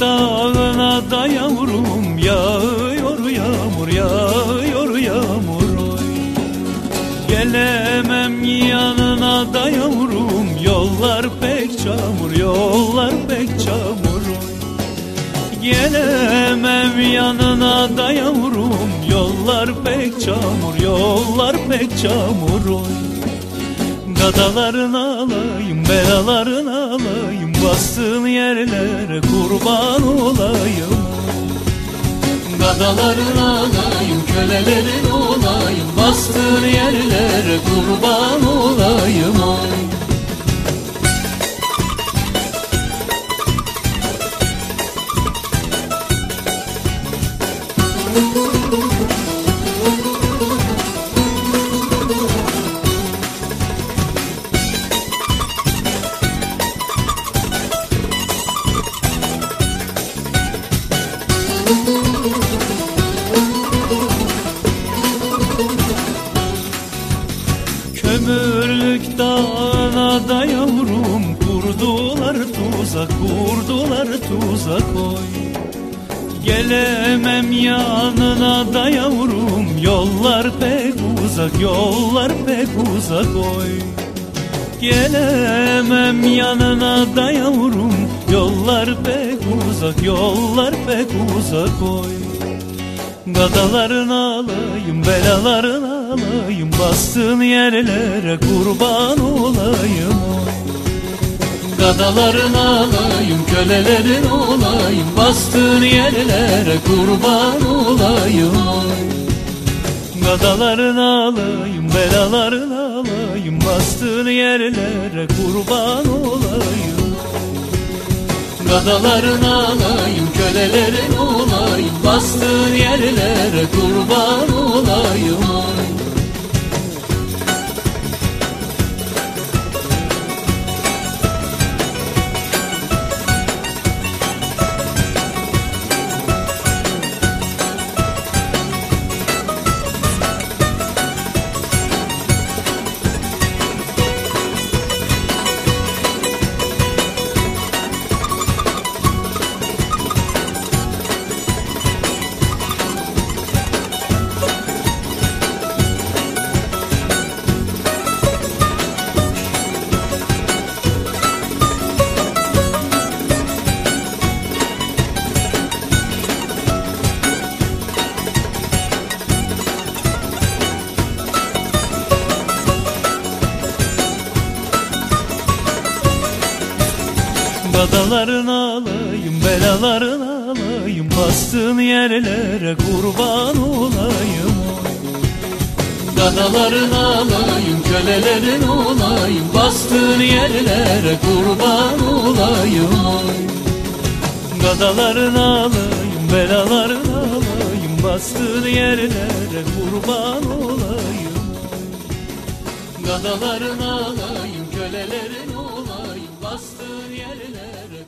dağına da yavrum Yağıyor yağmur yağıyor yağmur. Oy Gelemem yanına da yavrum Yollar pek çamur yollar pek çamur. Oy Gelemem yanına da yavrum Yollar pek çamur yollar pek çamur. Oy Gadalarını alayım, belalarını Bastığın yerlere kurban olayım Gadalarını alayım, kölelerin olayım Bastığın yerlere kurban olayım oy. Kömürlük dağına da yavrum Kurdular tuzak, kurdular tuzak oy. Gelemem yanına da yavrum Yollar pek uzak, yollar pek uzak oy. Gelemem yanına da yavrum Yollar pek uzak, yollar pek uzak oy Gadalarını alayım, belalarını alayım Bastığın yerlere kurban olayım oy. Gadalarını alayım, kölelerin olayım Bastığın yerlere kurban olayım oy. Gadalarını alayım, belalarını alayım Bastığın yerlere kurban olayım Gadalarını alayım, kölelerin olayım Bastığın yerlere kurban olayım. Gadalarını alayım, belalarını alayım Bastığın yerlere kurban olayım oy. Gadalarını alayım, kölelerin olayım Bastığın yerlere kurban olayım oy. Gadalarını alayım, belalarını alayım Bastığın yerlere kurban olayım Gadalarını alayım, Bastığın yerlere